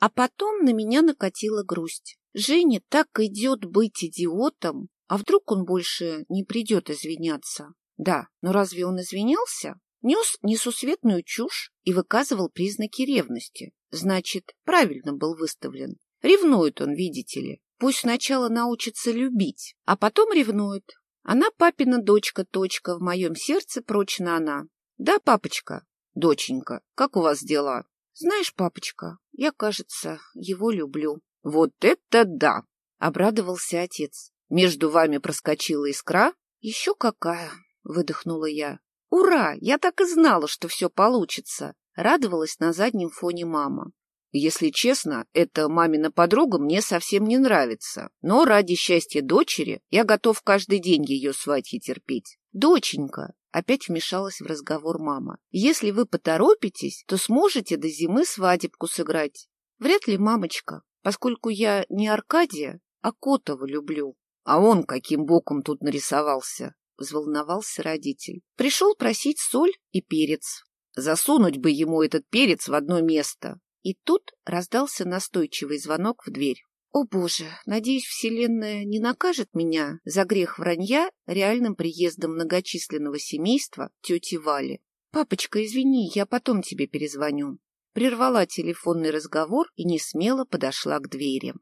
А потом на меня накатила грусть. Женя так идет быть идиотом, а вдруг он больше не придет извиняться? Да, но разве он извинялся? Нес несусветную чушь и выказывал признаки ревности. Значит, правильно был выставлен. Ревнует он, видите ли. Пусть сначала научится любить, а потом ревнует. Она папина дочка, точка, в моем сердце прочна она. Да, папочка? Доченька, как у вас дела? Знаешь, папочка, я, кажется, его люблю. Вот это да! Обрадовался отец. Между вами проскочила искра? Еще какая, выдохнула я. Ура! Я так и знала, что все получится. Радовалась на заднем фоне мама. Если честно, эта мамина подруга мне совсем не нравится. Но ради счастья дочери я готов каждый день ее свадьи терпеть. Доченька, опять вмешалась в разговор мама, если вы поторопитесь, то сможете до зимы свадебку сыграть. Вряд ли, мамочка, поскольку я не Аркадия, а Котова люблю. А он каким боком тут нарисовался? Взволновался родитель. Пришел просить соль и перец. Засунуть бы ему этот перец в одно место. И тут раздался настойчивый звонок в дверь. О боже, надеюсь, Вселенная не накажет меня за грех вранья реальным приездом многочисленного семейства тети Вали. Папочка, извини, я потом тебе перезвоню. Прервала телефонный разговор и не смело подошла к двери.